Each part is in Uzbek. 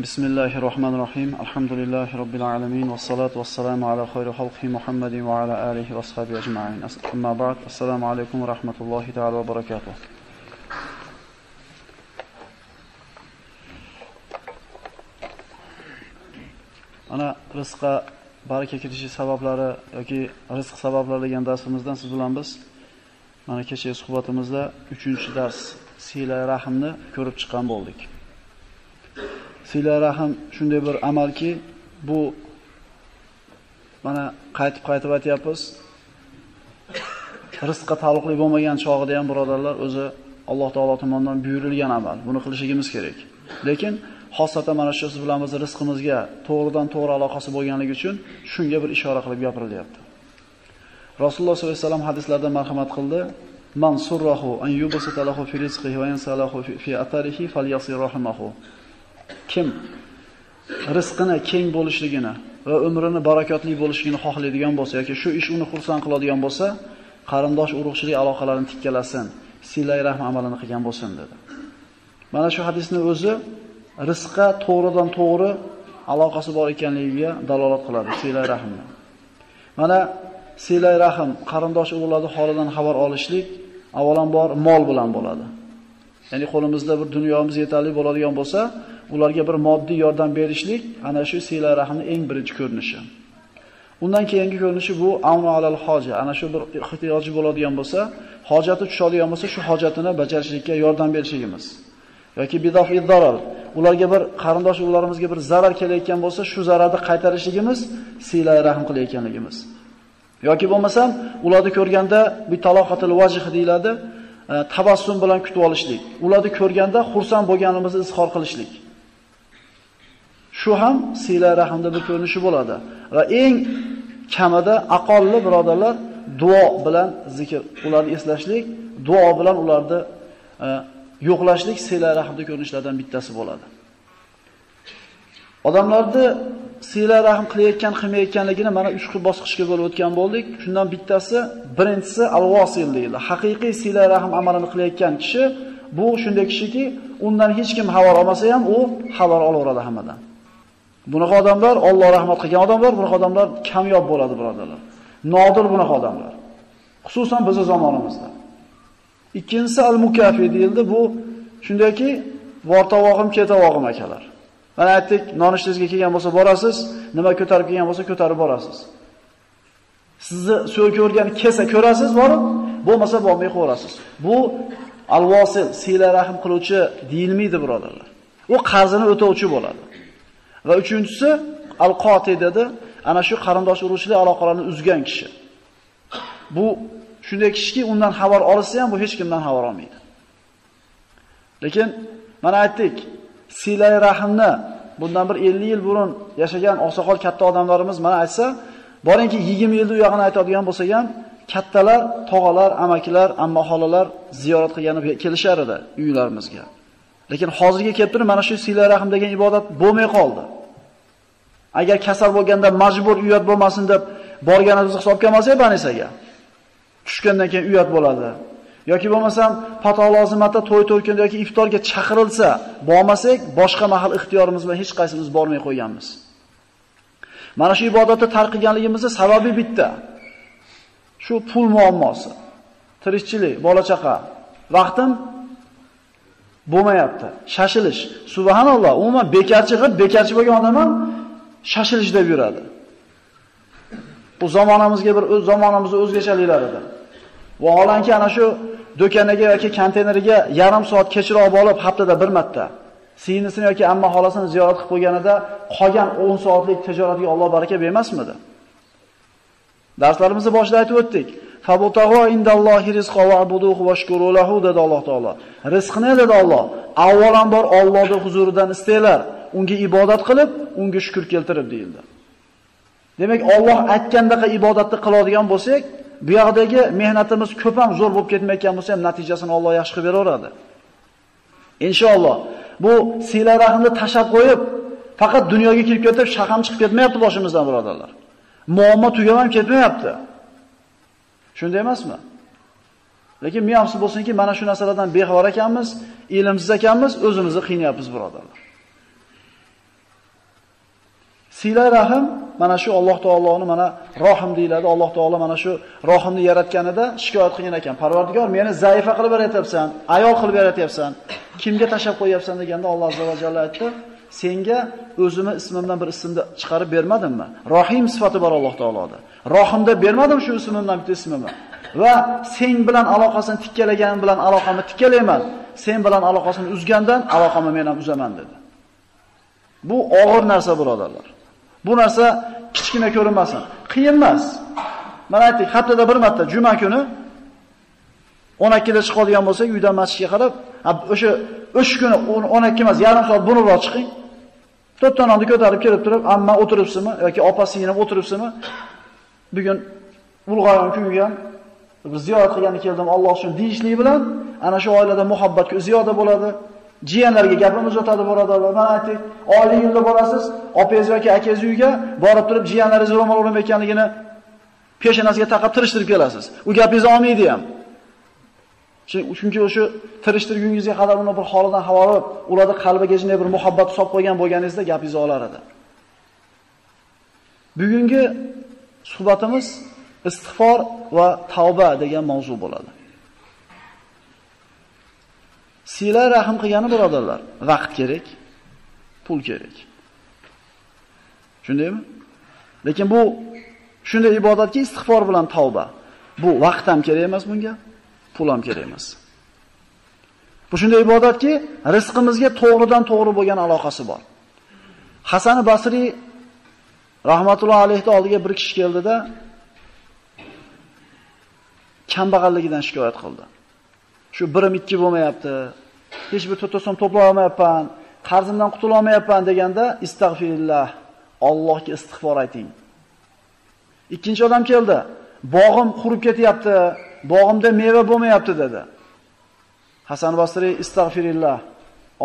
بسم الله الرحمن الرحيم الحمد لله رب العالمين والصلاة والسلام على خير خلقه محمد وعلى آله وأصحابه أجمعين أما بعد السلام عليكم ورحمة الله تعالى وبركاته Ana rizqqa baraka kirishi sabablari yoki rizq sabablari degan darsimizdan siz bilan biz mana kechagi suhbatimizda 3-dars sila rahmni ko'rib chiqqan bo'ldik. Sila rahm shunday bir amalki, bu mana qaytib-qaytib aytyapmiz. Rizqqa taalluqli bo'lmagan chog'ida ham birodarlar o'zi Alloh taolo tomonidan buyurilgan amal. Buni qilishimiz kerak. Lekin xosatan mana shu siz bilan biz rizqimizga to'g'ridan to'g'ri aloqasi bo'lganligi uchun shunga bir ishora qilib gapirilyapti. Rasululloh sollallohu alayhi vasallam hadislarda marhamat qildi. Man surrahu an yubsita lahu fi rizqihi va yansalahu fi atarihi falyasir rahmahu. Kim rizqini keng bo'lishligini va umrini barakotli bo'lishligini xohlaydigan bo'lsa yoki shu ish uni xursand qiladigan bo'lsa, qarindosh urug'chilik aloqalarini tikkalasin, silay rahm amalini qilgan bo'lsin dedi. Mana shu hadisning o'zi rizqqa to'g'ridan to'g'ri aloqasi bor ekanligiga dalolat qiladi silay rahmni. Mana silay rahm qarindosh urug'larning holidan xabar olishlik avvalambor mol bilan bo'ladi. Ya'ni qo'limizda bir dunyomiz yetarli bo'ladigan bo'lsa, ularga bir moddiy yordam berishlik ana shu siyla rahmning eng birinchi ko'rinishi. Undan keyingi ko'rinishi bu avnu alal hoja. Ana shu bir ehtiyoji bo'ladigan bo'lsa, hojati tushadigan bo'lsa, shu hojatini bajarishlikka yordam berishligimiz. yoki bidof iddaral ularga bir qarindosh urug'larimizga bir zarar kelayotgan bo'lsa, shu zararni qaytarishligimiz siyla rahm qilayotganligimiz. yoki bo'lmasam ularni ko'rganda bi taloqatil vajh deyiladi, e, tabassum bilan kutib olishlik. Ularni ko'rganda xursand bo'lganimizni izhor qilishlik. Shu ham siyla rahmda bir ko'rinishi bo'ladi. Va eng kamida aqolli birodarlar duo bilan zikr, ularni eslashlik, duo bilan ularni e, yo'qlashlik siyla rahmda ko'rinishlardan bittasi bo'ladi. Odamlarni siyla rahm qilayotgan, qilmayotganligini mana 3 xil bosqichga bo'lib o'tgan bo'ldik. Shundan bittasi, birinchisi al-wasil deyiladi. Haqiqiy siyla rahm amalini qilayotgan kishi bu shunday kishiki, undan hech kim xabar olmasa ham u xabar olaveradi hammadan. Bunaqa odamlar Alloh rahmat qilgan odamlar, bunaqa odamlar kamyob bo'ladi, birodarlar. Nodir bunaqa odamlar. Xususan bizning zamonimizda. Ikkinchisi al-mukafi deyildi. Bu shundayki, vortavog'im, ketavog'im akalar. Mana aytdik, nonushtangizga kelgan bo'lsa borasiz, nima ko'tarib kelgan bo'lsa ko'tarib borasiz. Sizni so'yga ko'rgan kelsa ko'rasiz borib, bo'lmasa bormay qo'yasiz. Bu al-vosil, sila rahim qiluvchi deyilmaydi, birodarlar. U qarzini o'tovchi bo'ladi. Va uchinchisi al-qoti dedi, ana shu qarindosh urug'chilik aloqalarini uzgan kishi. Bu shunday kishiki undan xabar olsa ham bu hech kimdan xabar olmaydi. Lekin mana aytdik, silay rahimni bundan bir 50 yil burun yashagan oqsoqol katta odamlarimiz mana aytsa, boringki 20 yilda u yog'ini aytadigan bo'lsa ham, kattalar, tog'alar, amakilar, amma xolalar ziyorat qilgani kelishar edi uylarimizga. Lekin hozirga kelib turib mana shu silay rahim degan ibodat bo'lmay qoldi. Agar kasal bo'lganda majbur uyat bo'lmasin deb borganimizni hisobga olmasak, banisaga. tushgandan keyin uyat bo'ladi. yoki bo'lmasam pato lozimatda to'y to'rkunda yoki iftorga chaqirilsa, bormasak, boshqa mahal ixtiyorimiz bilan hech qaysimiz bormay qo'yganmiz. Mana shu ibodatni tark qilganligimizning sababi bitta. Shu pul muammosi. Tirikchilik, bola chaqa, vaqtim bo'lmayapti. Shashilish. Subhanalloh, umuman bekarchi qilib, bekarchi bo'lgan odam ham shashilish deb yuradi. Bu zamonamizga bir o'z zamonamizning o'zgachaliklaridir. Vaholanki ana shu do'kaniga yoki konteyneriga yarim soat kechroq olib, haftada bir marta singlisini yoki amma xolasini ziyorat qilib qo'yganida qolgan 10 soatlik tijoratiga Alloh baraka bermasmidi? Darslarimizda boshida aytib o'tdik. Fabutagho indallohi rizqo va abuduhu washkuru lahu dedi Alloh taolo. Rizqni dedi Alloh. Avvalambor Allohning huzuridan istanglar, unga ibodat qilib, unga shukr keltirib deyildi. Demak, Alloh aytgandaqa ibodatni qiladigan bo'lsak, bu yoqdagi mehnatimiz ko'p ham zo'r bo'lib ketmayotgan bo'lsa ham natijasini Alloh yaxshi qilib beraveradi. Inshaalloh bu sila rahmni tashab qo'yib, faqat dunyoga kirib ketib, shaqam chiqib ketmayapti boshimizdan birodarlar. Muammo tugab ham ketmayapti. Shunday emasmi? Lekin men afsus bo'lsinki, mana shu narsalardan bexabar ekanmiz, ilmsiz ekanmiz, o'zimizni qiynayapmiz, birodarlar. Sila rahim mana shu Alloh taoloni mana rohim deyiladi. Alloh taolo mana shu rohimni yaratganida shikoyat qilgan ekan. Parvardigor, meni zaifa qilib yaratyapsan, ayol qilib yaratyapsan, kimga tashab qo'yapsan deganda Alloh azza va jalla aytdi: "Senga o'zimni ismimdan bir ismni chiqarib bermadimmi? Rohim sifati bor Alloh taoloda. Rohim deb bermadim shu ismimdan bitta ismimni. Va sen bilan aloqasini tikkalagan bilan aloqamni tikkalayman. Sen bilan aloqasini uzgandan aloqamni men ham uzaman" dedi. Bu og'ir narsa birodarlar. Bu narsa kichkina ko'rinmasin. Qiyin emas. Mana aytdik, haftada bir marta juma kuni 12 da chiqadigan bo'lsak, uydan masjidga qarab, o'sha 3 kuni 12 emas, yarim soat burunroq chiqing. To'ttanonni ko'tarib kelib turib, amma o'tiribsizmi yoki opa singlim o'tiribsizmi? Bugun ulg'aygan kunga ziyorat qilgani keldim, Alloh uchun deyishlik bilan ana shu oilada muhabbat ziyoda bo'ladi. Jiyanlarga gapimiz o'tadi birodarlar. Mana aytdik, oliy yilda borasiz, opangiz yoki akangiz uyiga borib turib jiyanlaringiz ro'mol o'ramayotganligini peshonasiga taqab tirishtirib kelasiz. U gapingizni olmaydi ham. Chunki o'sha tirishtirgungizga qadar uni bir holidan xabar olib, ularda qalbiga shunday bir muhabbat solib qo'ygan bo'lganingizda gapingizni olar edi. Bugungi suhbatimiz istig'for va tavba degan mavzu bo'ladi. Sila rahim qilgani birodarlar, vaqt kerak, pul kerak. Shundaymi? Lekin bu shunday ibodatki istig'for bilan tavba. Bu vaqt ham kerak emas bunga, pul ham kerak emas. Bu shunday ibodatki, rizqimizga to'g'ridan to'g'ri bo'lgan aloqasi bor. Hasan Basri rahmatullohi alayhi oldiga bir kishi keldida kambag'alligidan shikoyat qildi. Shu birim ikki bo'lmayapti. Hech bir to'rtta so'm to'play olmayapman. Qarzimdan qutula olmayapman deganda istag'firillah, Allohga istig'for ayting. Ikkinchi odam keldi. Bog'im qurib ketyapti, bog'imda meva bo'lmayapti dedi. Hasan Basri istag'firillah,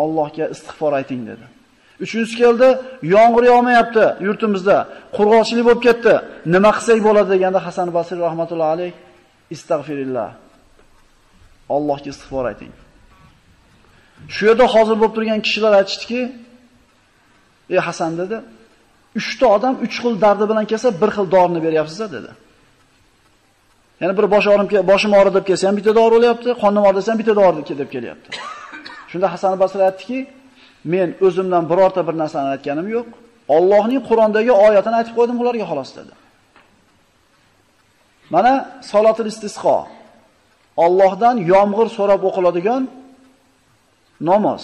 Allohga istig'for ayting dedi. Uchinchisi keldi, yomg'ir yog'mayapti yurtimizda, qurg'oqchilik bo'lib ketdi. Nima qilsak bo'ladi deganda Hasan Basriy rahmatullohi alayh istag'firillah. Allohga istig'for ayting. Shu yerda hozir bo'lib turgan kishilar aytishdiki, "Ey Hasan" dedi, "3 odam 3 xil dardi bilan kelsa, bir xil dorini beryapsiz" dedi. Ya'ni bir bosh og'rim boshim og'ridi deb kelsa ham bitta dori olyapti, qonim og'risa ham bitta dori deb kelyapti. Shunda Hasan Basri aytdiki, "Men o'zimdan birorta bir narsani aytganim yo'q. Allohning Qur'ondagi oyatini aytib qo'ydim ularga xolos" dedi. Mana solatul istisqo. Allohdan yomg'ir so'rab o'qiladigan namoz.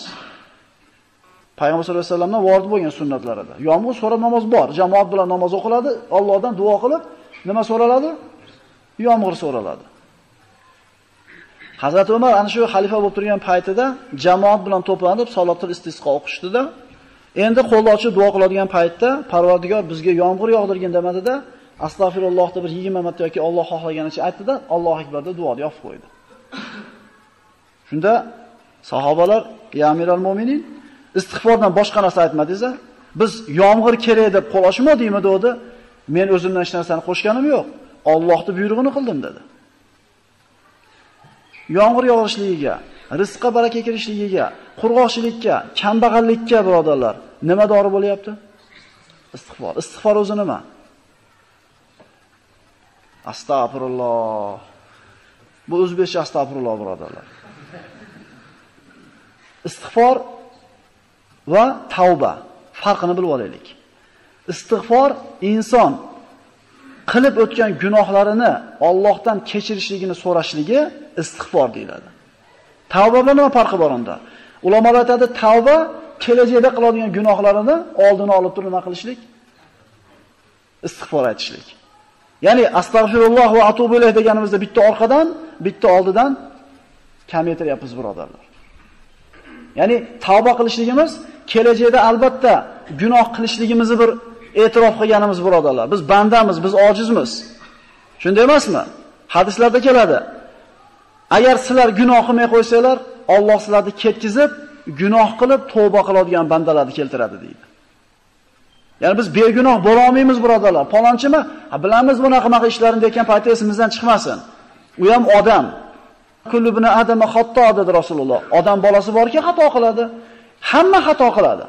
Payg'ambar sollallohu alayhi vasallamdan vorid bo'lgan sunnatlarida. Yomg'ir so'rab namoz bor. Jamoat bilan namoz o'qiladi, Allohdan duo qilib, nima so'raladi? Yomg'ir so'raladi. Hazrat Umar ana shu xalifa bo'lib turgan paytida jamoat bilan to'planib salotul istisqo o'qishdida, endi qo'lni ochib duo qiladigan paytda Parvardigor bizga yomg'ir yog'dirgin demadida, astag'firullohni bir 20 marta yoki Alloh xohlaganicha aytdida, Alloh akbar deb duoni yopib qo'ydi. Shunda sahobalar, "Ya amiral mu'minin, istig'fordan boshqa narsa aytmadingiz Biz yomg'ir kerak deb qo'l ochmadikmi?" dedi. Men o'zimdan hech narsani qo'shganim yo'q. Allohning buyrug'ini qildim dedi. Yomg'ir yog'ishligiga, rizqqa baraka kirishligiga, qurg'oqchilikka, kambag'allikka birodarlar, nima dori bo'lyapti? Istig'for. Istig'for o'zi nima? Astagfirulloh. Bu o'zbekcha astagfirulloh birodarlar. Istig'for va tavba farqini bilib olaylik. Istig'for inson qilib o'tgan gunohlarini Allohdan kechirishligini so'rashligi istig'for deyiladi. Tavba bilan nima farqi bor unda? Ulamolar aytadi, tavba kelajakda qiladigan gunohlarini oldini olib turib nima qilishlik? Istig'for aytishlik. Ya'ni astagfirulloh va atubu ilayh deganimizda bitta orqadan, bitta oldidan kamaytiryapmiz birodarlar. Ya'ni tavba qilishligimiz kelajakda albatta gunoh qilishligimizni bir e'tirof qilganimiz birodarlar. Biz bandamiz, biz ojizmiz. Shunday emasmi? Hadislarda keladi. Agar sizlar gunoh qilmay qo'ysanglar, Alloh sizlarni ketkizib, gunoh qilib tavba qiladigan bandalarni keltiradi deydi. Ya'ni biz begunoh bo'la olmaymiz birodarlar. Palonchimi? Ha bilamiz bunaqa qanaqa ishlarini degan paytda esimizdan chiqmasin. U ham odam. Kullu bina adama xatto dedi Rasululloh. Odam bolasi borki xato qiladi. Hamma xato qiladi.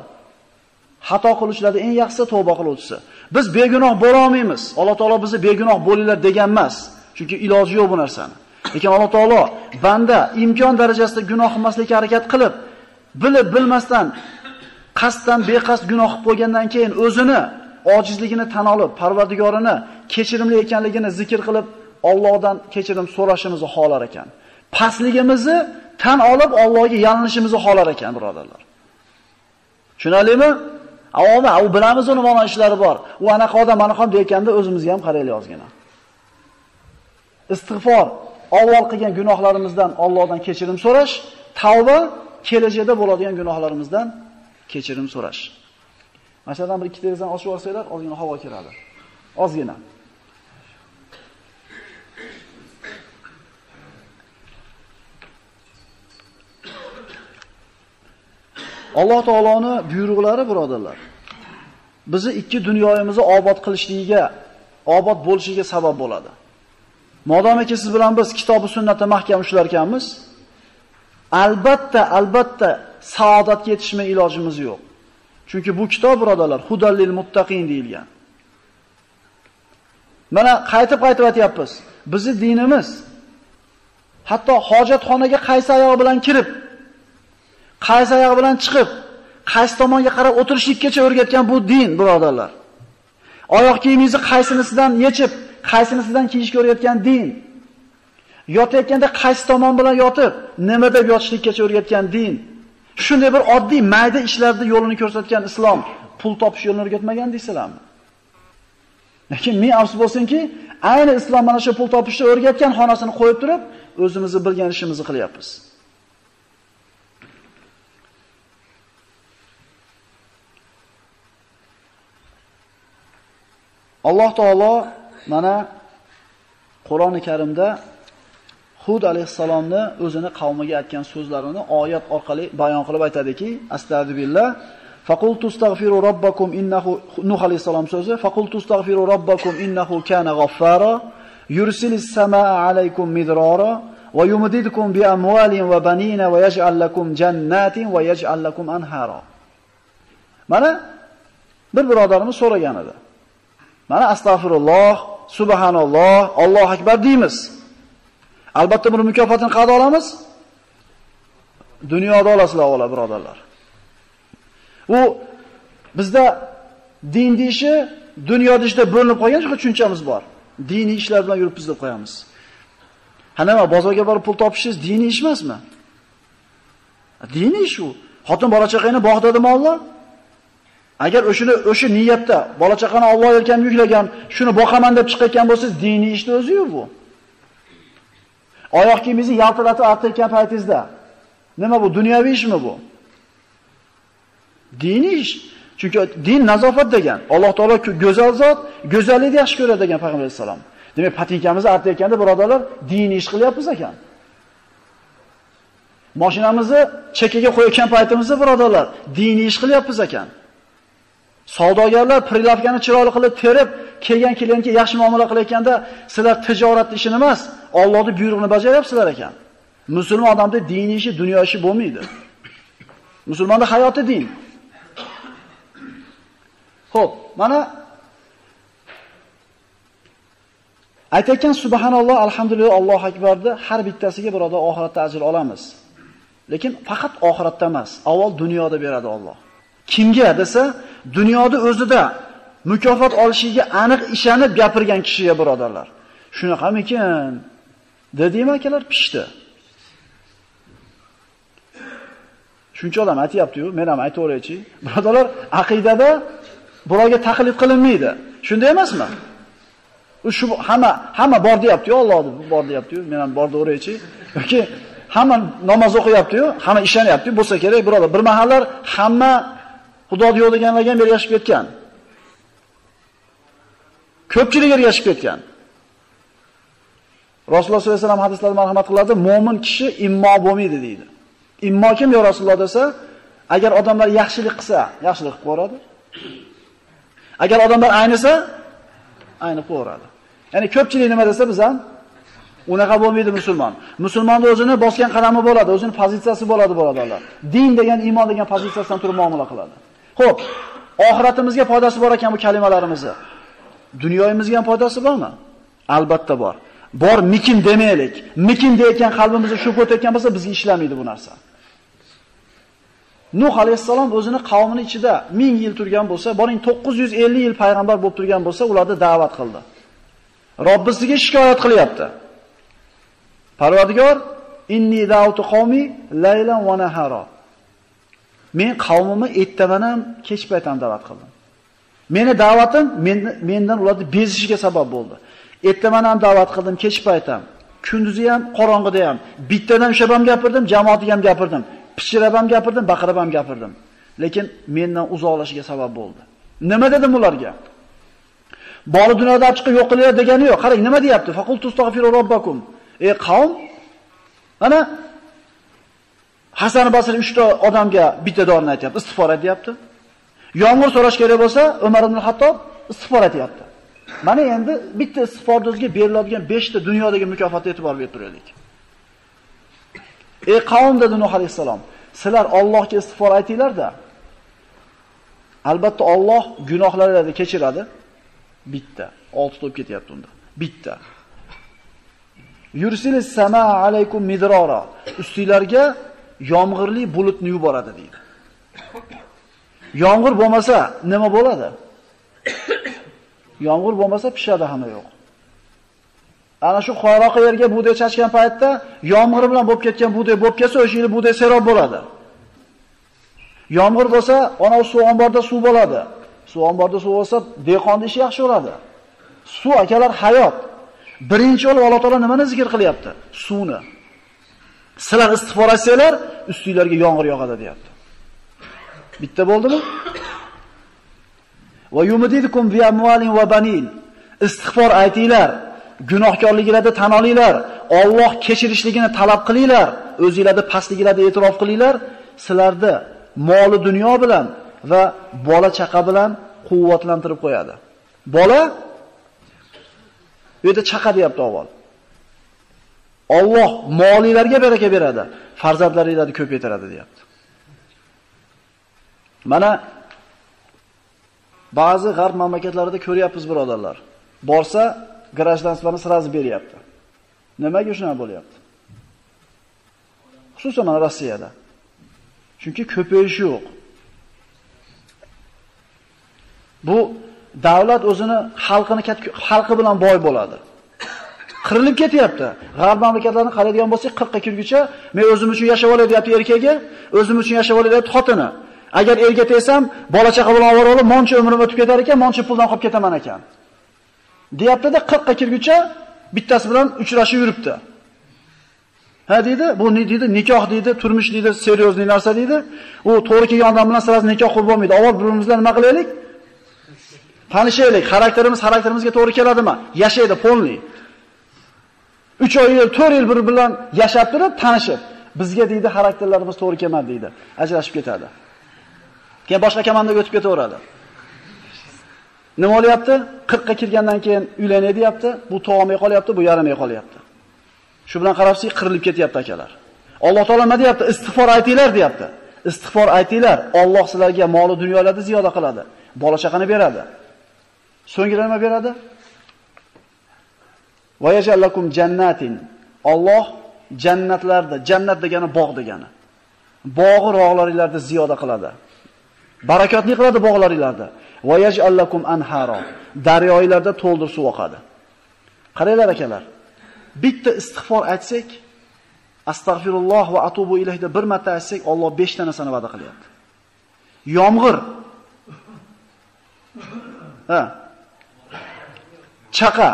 Xato qiluvchilarda eng yaxshisi tavba qiluvchisi. Biz begunoh bo'la olmaymiz. Alloh taolo bizni begunoh bo'linglar degan emas. Chunki iloji yo'q bu narsani. Lekin Alloh taolo banda imkon darajasida gunoh qilmaslikka harakat qilib, bilib bilmasdan qasddan beqasd gunoh qilib qo'ygandan keyin o'zini ojizligini tan olib, Parvardigorini kechirimli ekanligini zikr qilib, Allohdan kechirim so'rashimizni xohlar ekan. Pastligimizni tan olib Allohga yalinishimizni xohlar ekan, birodarlar. Tushunalingmi? Avoma, u bilamiz uni mana ishlari bor. U anaqa odam, anaqa deyotganda o'zimizga ham qaraylik ozgina. Istig'for, avval qilgan gunohlarimizdan Allohdan kechirim so'rash, tavba kelajakda bo'ladigan gunohlarimizdan kechirim so'rash. Masalan, bir ikki derazadan ochib olsanglar, ozgina havo kiradi. Ozgina. Alloh taoloni buyruqlari birodarlar. Bizni ikki dunyoyimizni obod qilishligiga, obod bo'lishiga sabab bo'ladi. Modomiki siz bilan biz kitobi sunnatda mahkam ushlar ekanmiz, albatta, albatta saodatga yetishmay ilojimiz yo'q. Chunki bu kitob birodarlar hudallil muttaqin deyilgan. Mana qaytib-qaytib aytyapmiz. Bizning dinimiz hatto hojatxonaga qaysi oyoq bilan kirib, qaysi oyog'i bilan chiqib, qaysi tomonga qarab o'tirishlikkacha o'rgatgan bu din, birodarlar. Oyoq kiyimingizni qaysinisidan yechib, qaysinisidan kiyishga o'rgatgan din. Yotayotganda qaysi tomon bilan yotib, nima deb yotishlikkacha o'rgatgan din. Shunday bir oddiy mayda ishlarda yo'lini ko'rsatgan islom pul topish yo'lini o'rgatmagan deysizlarmi? Lekin men afsus bo'lsinki, ayni islom mana shu pul topishni o'rgatgan xonasini qo'yib turib, o'zimizni bilgan ishimizni qilyapmiz. Alloh taolo mana Qur'oni Karimda Hud alayhissalomni o'zini qavmiga aytgan so'zlarini oyat orqali bayon qilib aytadiki, astagfirullah Faqultu astaghfiru robbakum innahu Nuh alayhissalom so'zi Faqultu astaghfiru robbakum innahu kana ghaffara yursilis samaa alaykum midrara va yumdidkum bi amwalin va banina va yaj'al lakum jannatin va yaj'al lakum anhara. Mana bir birodarimiz so'ragan edi. Mana astagfirulloh, subhanalloh, Allohu akbar deymiz. Albatta buni mukofotini qayerda olamiz? Dunyoda olasizlar, avvalo birodarlar. U bizda din deyishi dunyoda ishda bo'linib qolgan tushunchamiz bor. Diniy ishlar bilan yuribmiz deb qo'yamiz. Ha nima, bozorga borib pul topishingiz diniy ish emasmi? Diniy ish u. Xotin bola chaqangni bog'dadimi Alloh? Agar o'shini o'sha niyatda bola chaqani Alloh yelkamga yuklagan, shuni boqaman deb chiqayotgan bo'lsangiz, diniy ishni o'zi-yu bu. Oyoq kiyimingizni yaltiratib artayotgan paytingizda nima bu? Dunyoviy ishmi bu? Diniy ish. Chunki din nazofat degan. Alloh taolo go'zal zot, go'zallikni yaxshi ko'radi degan payg'ambar sollallohu alayhi vasallam. Demak, patinkamizni artayotganda birodarlar, diniy ish qilyapmiz ekan. Mashinamizni chekkaga qo'yayotgan paytimizda birodarlar, diniy ish qilyapmiz ekan. Savdogarlar prilavkani chiroyli qilib terib, kelgan klientga yaxshi muomala qilayotganda, sizlar tijorat ishini emas, Allohning buyrug'ini bajaryapsizlar ekan. Musulmon odamda diniy ishi, dunyo ishi bo'lmaydi. Musulmonda hayoti din. Xo'p, mana aytayotgan subhanalloh, alhamdulillah, Allohu akbarni har bittasiga birodar oxiratda ajr olamiz. Lekin faqat oxiratda emas, avval dunyoda beradi Alloh. Kimga desa, dunyoda o'zida mukofot olishiga aniq ishonib gapirgan kishiga birodarlar. Shunaqamikin? Dedim akalar pishdi. Shuncha odam aytayapti-yu, men ham aytaveraychi. Birodarlar, aqidada birovga taqlid qilinmaydi. Shunday emasmi? Shu hamma hamma bor deyapti-yu, Alloh bor deyapti-yu, men ham bor deyaveraychi. Yoki hamma namoz o'qiyapti-yu, hamma ishonyapti-yu, bo'lsa kerak, birodar. Bir mahallar hamma Xudoni yo'q deganlarga ham ergashib ketgan. Ko'pchilik ergashib ketgan. Rasululloh sollallohu alayhi vasallam hadislarda marhamat qiladi, mo'min kishi immo bo'lmaydi deydi. Immo kim yo Rasululloh desa, agar odamlar yaxshilik qilsa, yaxshilik qilib qo'yadi. Agar odamlar aynisa, aynib qo'yadi. Ya'ni ko'pchilik nima desa biz ham unaqa bo'lmaydi musulmon. Musulmonda o'zini bosgan qadami bo'ladi, o'zining pozitsiyasi bo'ladi, birodarlar. Din degan, iymon degan pozitsiyasidan turib muomala qiladi. Xo'p, oxiratimizga foydasi bor ekan bu kalimalarimizni. Dunyoyimizga ham foydasi bormi? Albatta bor. Bor mikin demaylik. Mikin deyotgan qalbimizda shu o'tayotgan bo'lsa, bizga ishlamaydi bu narsa. Nuh alayhissalom o'zini qavmini ichida 1000 yil turgan bo'lsa, boring 950 yil payg'ambar bo'lib turgan bo'lsa, ularni da'vat qildi. Robbisiga shikoyat qilyapti. Parvardigor, inni da'utu qavmi laylan va nahara. Men qavmimni ertaman ham, kech payt ham da'vat qildim. Meni da'vatim mendan ularni bezishiga sabab bo'ldi. Ertaman ham da'vat qildim, kech payt ham, kunduzi ham, qorong'ida ham, bittadan ushlab ham gapirdim, jamoatiga ham gapirdim, pichirab ham gapirdim, baqirib ham gapirdim. Lekin mendan uzoqlashiga sabab bo'ldi. Nima dedim ularga? Bori dunyoda olib chiqib yo'q qilinglar degani yo'q. Qarang, nima deyapti? Faqul tustagfiru robbakum. Ey qavm, mana Hasan Basri 3 ta odamga bitta dorini aytyapti, istig'for deyapti. Yomg'ir so'rash kerak bo'lsa, Umar ibn Hattob istig'for deyapti. Mana endi bitta istig'fordozga beriladigan 5 ta dunyodagi mukofotga e'tibor berib turaylik. Ey qavm dedi Nuh alayhisalom, sizlar Allohga istig'for aytinglar-da. Albatta Alloh gunohlaringizni kechiradi. Bitta. 6 to'p ketyapti unda. Bitta. Yursilis sama alaykum midrara. Ustinglarga yomg'irli bulutni yuboradi deydi. Yomg'ir bo'lmasa nima bo'ladi? Yomg'ir bo'lmasa pishadi hamma yo'q. Ana shu qoroq yerga buday chachgan paytda yomg'ir bilan bo'lib ketgan buday bo'lib kelsa, o'sha yil buday serob bo'ladi. Yomg'ir bo'lsa, ana suv omborda suv bo'ladi. Suv omborda suv bo'lsa, dehqonning ishi yaxshi bo'ladi. Suv akalar hayot. Birinchi bo'lib Alloh taolo nimani zikr qilyapti? Suvni. Sizlar istig'for etsanglar, ustinglarga yomg'ir yog'adi, deyapti. Bitta bo'ldimi? Va yumdidukum bi amwalin va banin. Istig'for aytinglar, gunohkorliginglarni tan olinglar, Alloh kechirishligini talab qilinglar, o'zingizlarni pastliginglarni e'tirof qilinglar, sizlarni moli dunyo bilan va bola chaqa bilan quvvatlantirib qo'yadi. Bola bu yerda chaqa deyapti avval. Alloh molinglarga baraka beradi, farzandlaringlarni ko'paytiradi deyapti. Mana ba'zi g'arb mamlakatlarida ko'ryapmiz birodarlar. Borsa, grajdanstvani sразу beryapti. Nimaga shunaqa bo'lyapti? Xususan mana Rossiyada. Chunki ko'payish yo'q. Bu davlat o'zini xalqini xalqi bilan boy bo'ladi. Qirilib ketyapti. G'arb mamlakatlarini qaraydigan bo'lsak, 40 ga kirguncha men o'zim uchun yashab olay deyapti erkagi, o'zim uchun yashab olay deyapti xotini. Agar erga tegsam, bola chaqa bilan ovora olib, moncha umrim o'tib ketar ekan, moncha puldan qolib ketaman ekan. Deyapti-da 40 ga kirguncha bittasi bilan uchrashib yuribdi. Ha deydi, bu ne deydi? Nikoh deydi, turmush deydi, seriozli narsa deydi. U to'g'ri kelgan odam bilan siz nikoh qilib bo'lmaydi. Avval bir-birimizdan nima qilaylik? Tanishaylik, xarakterimiz xarakterimizga to'g'ri keladimi? Yashaydi, polni. 3 oy, 4 yil bir bilan yashab turib, tanishib, bizga deydi xarakterlarimiz to'g'ri kelmadi deydi. Ajrashib ketadi. Keyin boshqa komandaga o'tib ketaveradi. Nima bo'lyapti? 40 ga kirgandan keyin uylanay deyapti, bu tog'may qolyapti, bu yaramay qolyapti. Shu bilan qarabsiz, qirilib ketyapti akalar. Alloh taolo nima deyapti? Istig'for aytinglar deyapti. Istig'for aytinglar, Alloh sizlarga mol dunyolarni ziyoda qiladi. Bola chaqani beradi. So'ngra nima beradi? Va yajallakum jannatin. Alloh jannatlarda, jannat degani bog' degani. Bog'i rog'laringlarni ziyoda qiladi. Barakotli qiladi bog'laringlarda. Va yaj'allakum anhara. Daryolarda to'ldir suv oqadi. Qaranglar akalar. Bitta istig'for aytsak, astagfirulloh va atubu ilayhda bir marta aytsak, Alloh 5 ta narsani va'da qilyapti. Yomg'ir. Ha. Chaqa.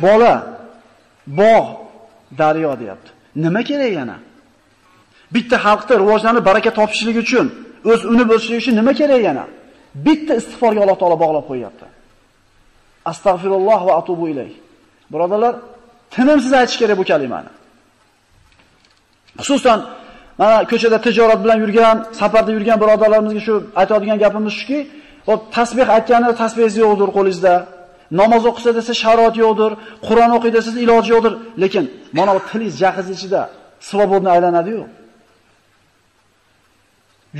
Bola. Bog', daryo deyapti. Nima kerak yana? Bitta xalqda rivojlanib baraka topishligi uchun o'z uni bo'lishligi uchun nima kerak yana? Bitta istig'forga Alloh taolo bog'lab qo'yapti. Astagfirulloh va atubu ilayh. Birodarlar, tinimsiz aytish kerak bu kalimani. Xususan, mana ko'chada tijorat bilan yurgan, safarda yurgan birodarlarimizga shu aytadigan gapimiz shuki, hop tasbih aytganda tasbihingiz yo'qdir qo'lingizda. Namoz o'qisa desa sharoit yo'qdir, Qur'on o'qiy desa iloji yo'qdir, lekin mana bu tilingiz jahiz ichida svobodni aylanadi-yu.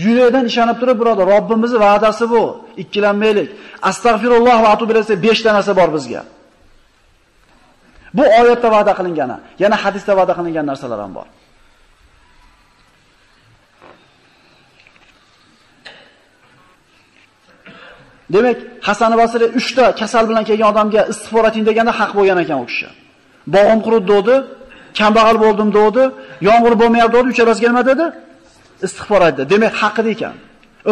Yurakdan ishonib turib, birodar, Robbimizning va'dasi bu. Ikkilanmaylik. Astagfirulloh va atubu ilayhi 5 ta narsa bor bizga. Bu oyatda va'da qilingani, yana hadisda va'da qilingan narsalar ham bor. Demak, Hasan Basri 3 ta kasal bilan kelgan odamga istig'for eting deganda haq bo'lgan ekan u kishi. Bog'im qurib dedi, kambag'al bo'ldim dodi, yomg'ir bo'lmayapti dodi, uchalasiga nima dedi? Istig'for aytdi. Demak, haqida ekan.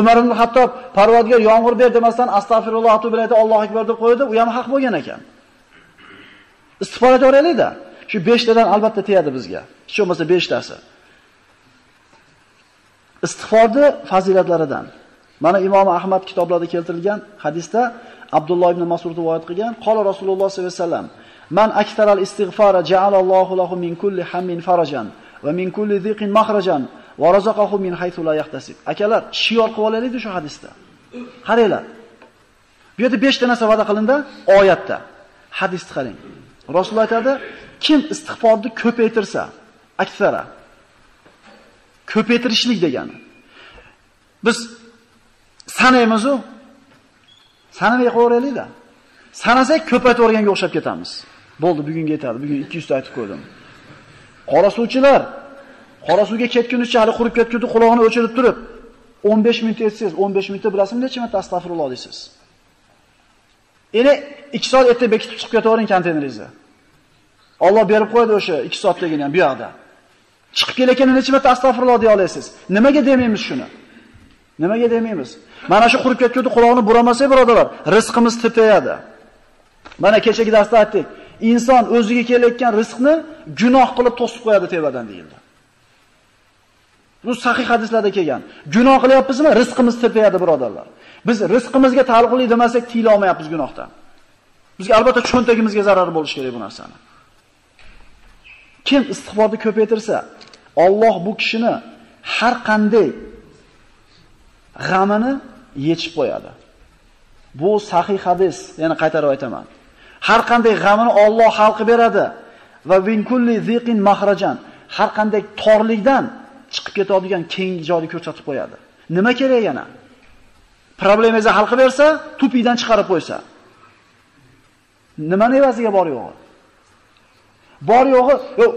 Umar ibn Hattob Parvardigor yomg'ir ber demasdan astagfirulloh atu bilaydi, Alloh akbar deb qo'ydi, u ham haq bo'lgan ekan. Istig'for aytaveraylik-da. Shu 5 tadan albatta tegadi bizga. Hech bo'lmasa 5 tasi. Istig'forni fazilatlaridan Mana Imom Ahmad kitoblarida keltirilgan hadisda Abdulloh ibn Mas'ud rivoyat qilgan, qola Rasululloh sollallohu alayhi vasallam: "Man aktaral istig'fara ja'alallohu lahu min kulli hammin farajan va min kulli dhiqin makhrajan va razaqahu min haythu la yahtasib." Akalar, shior qilib olaylik shu hadisda. Qaranglar. Bu yerda 5 ta narsa va'da qilindi oyatda. Hadisni qarang. Rasululloh aytadi, kim istig'forni ko'paytirsa, aksara ko'paytirishlik degani. Biz sanaymiz-u. Sanamay qo'yaylik-da. Sanasak ko'paytib o'rganga o'xshab ketamiz. Bo'ldi, bugunga yetadi. Bugun 200 ta aytib qo'ydim. Qora suvchilar qora suvga ketgunicha hali qurib ketgudi, quloqni o'chirib turib 15 minut etsangiz, 15 minutda bilasizmi necha marta astagfirulloh deysiz. Endi 2 soat erta bekitib chiqib ketavering konteyneringizga. Alloh berib qo'ydi o'sha 2 soatligini ham bu yoqda. Chiqib kelayotganda necha marta astagfirulloh deya olasiz. Nimaga demaymiz shuni? Nimaga demaymiz? Mana shu qurib ketganda quloqni buramasak, birodalar, rizqimiz tepayadi. Mana kechagi darsda aytdik. Inson o'ziga kelayotgan rizqni gunoh qilib to'sib qo'yadi tevadan deyildi. Bu sahih hadislarda kelgan. Gunoh qilyapmizmi? Rizqimiz tepayadi, birodarlar. Biz rizqimizga taalluqli demasak, tiyila olmayapmiz gunohdan. Bizga albatta cho'ntagimizga zarar bo'lishi kerak bu narsani. Kim istig'forni ko'paytirsa, Alloh bu kishini har qanday g'amini yechib qo'yadi. Bu sahih hadis, yana qaytarib aytaman. Har qanday g'amini Alloh xalqi beradi va min kulli ziqin mahrajan. Har qanday torlikdan chiqib ketadigan keng joyni ko'rsatib qo'yadi. Nima kerak yana? Problemingizni hal qilib bersa, tupidan chiqarib qo'ysa. Nimani evaziga bor yo'g'i? Bor yo'g'i,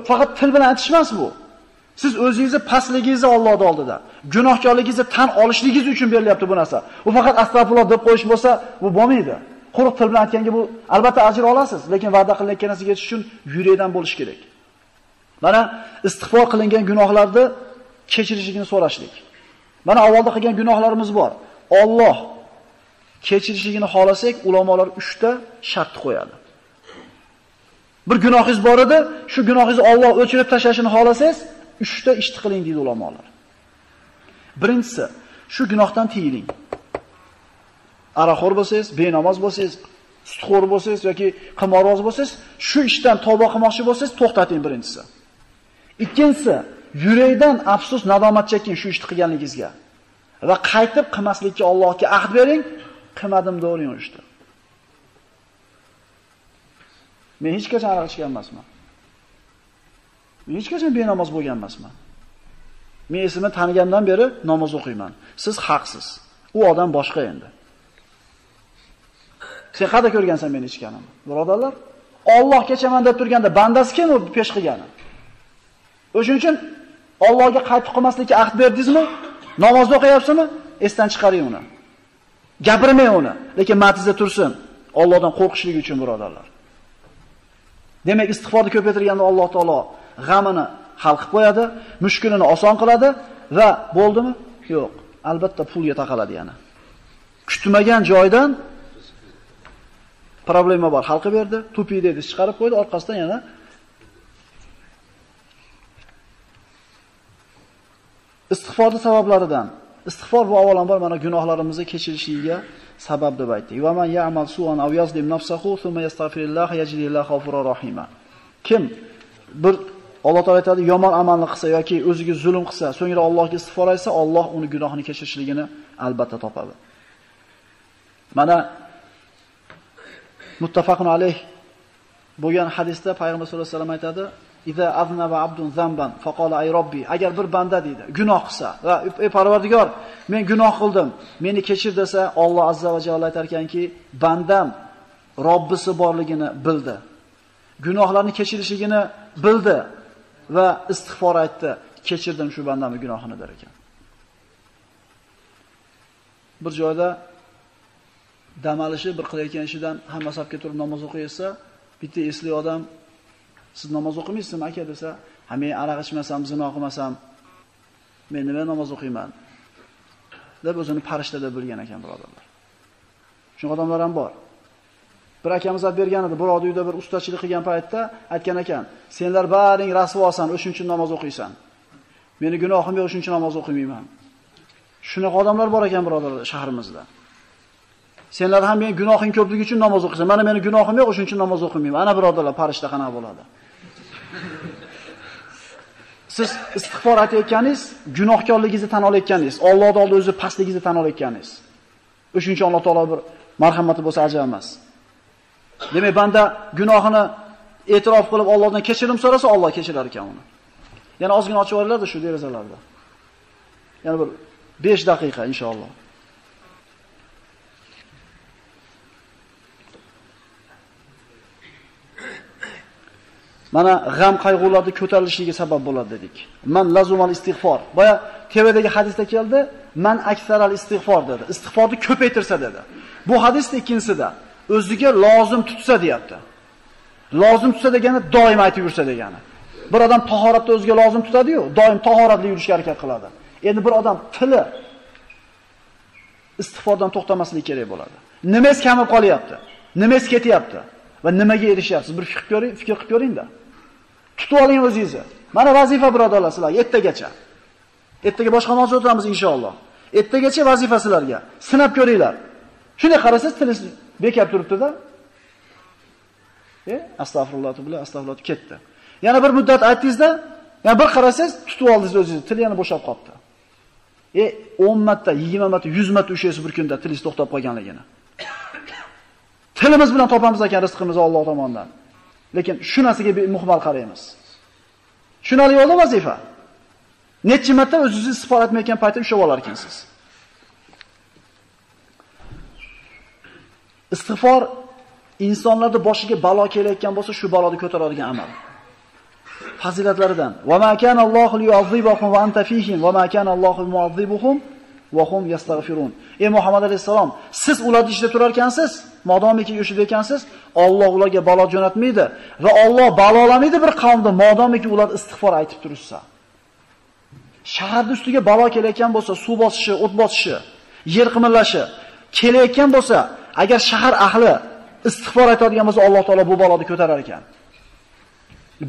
faqat til bilan aytish emas bu. Siz o'zingizni pastligingizni Allohning oldida, gunohkorligingizni tan olishligingiz uchun berilyapti bu narsa. U faqat astagfirulloh deb qo'yish bo'lsa, bu bo'lmaydi. Quruq til bilan aytganga bu albatta ajr olasiz, lekin va'da qilingan narsaga yetish uchun yurakdan bo'lish kerak. Mana istig'for qilingan gunohlarni kechirishligini so'rashlik. Mana avvalda qilgan gunohlarimiz bor. Alloh kechirishligini xolasak, ulamolar 3 ta shart qo'yadi. Bir gunohingiz bor edi, shu gunohingizni Alloh o'chirib tashlashini xolasangiz, uchta ishni qiling deydi ulamolar. Birinchisi, shu gunohdan tiyiling. Araxo'r bo'lsangiz, benamoz bo'lsangiz, sutxo'r bo'lsangiz yoki qimorvoz bo'lsangiz, shu ishdan tavba qilmoqchi bo'lsangiz, to'xtating birinchisi. Ikkinchisi, yurakdan afsus, nadomat cheking shu ishni qilganligingizga. Va qaytib qilmaslikka Allohga ahd bering, qilmadim deb ishni. Men hech qachon aroq ichgan emasman. Men hech qachon benamoz bo'lgan emasman. Men esimni tanigandan beri namoz o'qiyman. Siz haqsiz. U odam boshqa endi. Sen qayerda ko'rgansan meni ichganimni? Birodarlar, Alloh kechaman deb turganda bandasi kim u pesh qilgani? O'shuning uchun Allohga qaytib qolmaslikka ahd berdingizmi? Namozni o'qiyapsizmi? Esdan chiqaring uni. Gapirmang uni, lekin matizda tursin. Allohdan qo'rqishlik uchun birodarlar. Demak, istig'forni ko'paytirganda Alloh taolo g'amini hal qilib qo'yadi, mushkulini oson qiladi va bo'ldimi? Yo'q, albatta pulga taqaladi yana. Kutmagan joydan problema bor, hal qilib berdi, tupi dedi, chiqarib qo'ydi, orqasidan yana istig'forni sabablaridan Istig'for bu avvalambor mana gunohlarimizni kechirishiga sabab deb aytdi. Va man ya'mal su'an aw yazlim nafsahu thumma yastaghfirullah yajidillahu ghafurur rahima. Kim bir Alloh taolo aytadi, yomon amalni qilsa yoki o'ziga zulm qilsa, so'ngra Allohga istig'for aytsa, Alloh uni gunohini kechirishligini albatta topadi. Mana muttafaqun alayh bo'lgan hadisda payg'ambar sollallohu alayhi vasallam aytadi, Iza aznaba abdun zamban faqala ay robbi agar bir banda deydi gunoh qilsa va ey Parvardigor men gunoh qildim meni kechir desa Alloh azza va jalla aytar ekanki bandam Robbisi borligini bildi gunohlarni kechirishligini bildi va istig'for aytdi kechirdim shu bandamning gunohini der ekan. Bir joyda dam olishi bir qilayotgan ishidan hamma safga turib namoz o'qiysa bitta esli odam siz namoz o'qimaysizmi aka desa ha men aroq ichmasam zino qilmasam men nima namoz o'qiyman? deb o'zini farishta deb bilgan ekan birodarlar. Shunaqa odamlar ham bor. Bir akamiz olib bergan edi birovni uyda bir ustachilik qilgan paytda aytgan ekan senlar baring rasvosan o'shuning uchun namoz o'qiysan. Meni gunohim yo'q shuning uchun namoz o'qimayman. Shunaqa odamlar bor ekan birodarlar shahrimizda. Senlar ham men gunohing ko'pligi uchun namoz o'qiysan. Mana meni gunohim yo'q shuning uchun namoz o'qimayman. Ana birodarlar farishta qanaqa bo'ladi? Siz istig'for aytayotganingiz gunohkorligingizni tan olayotganingiz Allohning oldida o'zi pastligingizni tan olayotganingiz. O'shuning uchun Alloh taolo bir marhamati bo'lsa ajab emas Demak, banda gunohini e'tirof qilib Allohdan kechirim so'rasa, Alloh kechirar ekan uni. Yana ozgina ochib yuboringlar shu derazalarda. Yana bir 5 daqiqa inshaalloh. Mana g'am qayg'ularni ko'tarilishiga sabab bo'ladi dedik. Man lazumal istig'for. Boya TVdagi hadisda keldi, man aksaral istig'for dedi. Istig'forni ko'paytirsa dedi. Bu hadisning ikkinchisida o'ziga lozim tutsa deyapti. Lozim tutsa degani doim aytib yursa degani. Bir odam tahoratda o'ziga lozim tutadi-yu, doim tahoratli yurishga harakat qiladi. Endi bir odam tili istig'fordan to'xtamasligi kerak bo'ladi. Nimangiz kamib qolyapti? Nimangiz ketyapti? Va nimaga erishyapsiz? Bir fikr ko'ring, fikr qilib ko'ring-da. Tutib oling o'zingizni. Mana vazifa birodarlar sizlar ertagacha. Ertaga boshqa mavzu o'tiramiz inshaalloh. Ertagacha vazifa sizlarga. Sinab ko'ringlar. Shunday qarasangiz tilingiz bekab turibdi-da. E, astag'firulloh bilan astag'firulloh ketdi. Yana bir muddat aytdingizda, yana bir qarasangiz tutib oldingiz o'zingizni, til yana bo'shab qoldi. E, 10 marta, 20 marta, 100 marta ushlaysiz bir kunda tilingiz to'xtab qolganligini. Tilimiz bilan topamiz ekan rizqimizni Alloh tomonidan. Lekin shu narsaga muhmal qaraymiz. Tushunali bo'ldi vazifa. Necha marta o'zingizni istig'for etmayotgan paytda ushlab olar ekansiz. Istig'for insonlarda boshiga balo kelayotgan bo'lsa, shu baloni ko'taradigan amal. Fazilatlaridan. Va ma kana Allohu liyu'azzibahum va anta fihim va ma kana Allohu mu'azzibuhum va hum yastaghfirun. Ey Muhammad alayhisalom, siz ularni ichida turar ekansiz, modomiki yo'shida ekansiz, Alloh ularga balo jo'natmaydi va Alloh balolamaydi bir qavmni modomiki ular istig'for aytib turishsa. Shaharning ustiga balo kelayotgan bo'lsa, suv bosishi, o't bosishi, yer qimirlashi kelayotgan bo'lsa, Agar shahar ahli istig'for aytadigan bo'lsa, Alloh taolo bu baloni ko'tarar ekan.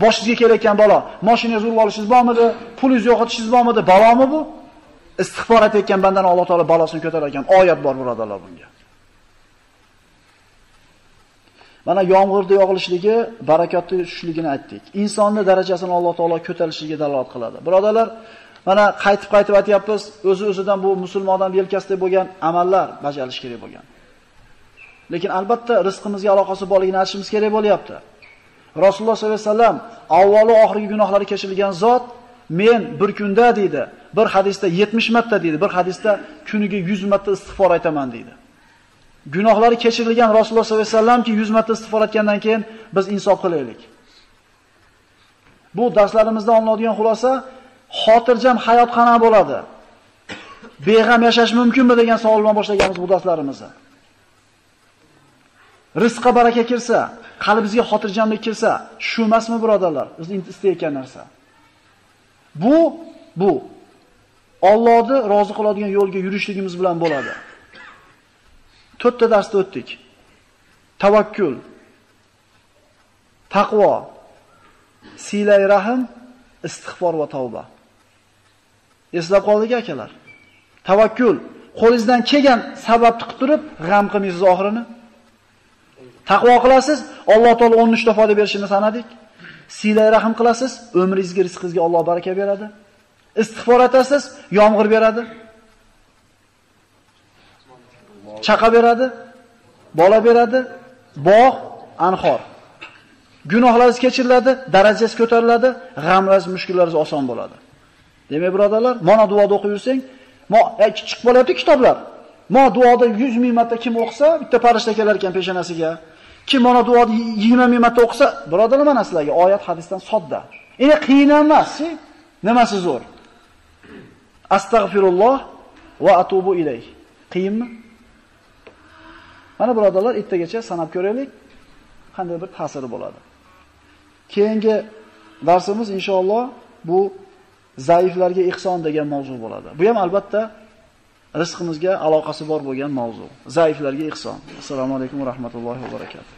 Boshingizga kelayotgan balo, mashinangizni urib olishingiz bormidi, pulingizni yo'qotishingiz bormidi, balomi bu? Istig'for aytayotgan bandani Alloh taolo balosini ko'tarar ekan. Oyat bor birodarlar bunga. Mana yomg'irda yog'ilishligi, barakotli tushishligini aytdik. Insonning darajasini Alloh taolo ko'tarilishiga dalolat qiladi. Birodarlar, mana qaytib-qaytib aytyapmiz, o'zi-o'zidan bu musulmondan yelkasida bo'lgan amallar bajarilishi kerak bo'lgan. Lekin albatta rizqimizga aloqasi borligini aytishimiz kerak bo'lyapti. Rasululloh sollallohu alayhi vasallam avvalo oxirgi gunohlari kechirilgan zot men bir kunda deydi, bir hadisda 70 marta deydi, bir hadisda kuniga 100 marta istig'for aytaman deydi. Gunohlari kechirilgan Rasululloh sollallohu alayhi vasallamki 100 marta istig'for aytgandan keyin biz insof qilaylik. Bu darslarimizdan olinadigan xulosa xotirjam hayot qana bo'ladi? Beg'am yashash mumkinmi degan savol bilan boshlaganmiz bu darslarimizni. Rizqqa baraka kirsa, qalbimizga xotirjamlik kirsa, shu emasmi birodarlar? Bizni istayotgan narsa. Bu bu Allohni rozi qiladigan yo'lga yurishligimiz bilan bo'ladi. To'rtta darsda o'tdik. Tavakkul, taqvo, silay rahim, istig'for va tavba. Eslab qoldik akalar. Tavakkul, qo'lingizdan kelgan sababni qilib turib, g'am qilmaysiz oxirini. Taqvo qilasiz, Alloh taolo 13 ta foyda berishini sanadik. Silay rahim qilasiz, umringizga, rizqingizga Alloh baraka beradi. Istig'for etasiz, yomg'ir beradi. Chaqa beradi, bola beradi, bog', anhor. Gunohlaringiz kechiriladi, darajangiz ko'tariladi, g'amlaringiz, mushkullaringiz oson bo'ladi. Demak, birodarlar, mana duoda o'qib yursang, mo e, chiqib bo'lyapti kitoblar. Mo duoda 100 ming marta kim o'qisa, bitta farishta kelar ekan peshonasiga. Kim mana duoni 20 ming marta o'qisa, birodarlar mana sizlarga oyat hadisdan sodda. Endi qiyin emas, nimasi zo'r? Astagfirulloh va atubu ilayh. Qiyinmi? Mana birodarlar, ertagacha sanab ko'raylik, qanday bir ta'siri bo'ladi. Keyingi darsimiz inshaalloh bu zaiflarga ihson degan mavzu bo'ladi. Bu ham albatta rizqimizga aloqasi bor bo'lgan mavzu. Zaiflarga ihson. Assalomu alaykum va rahmatullohi va barakatuh.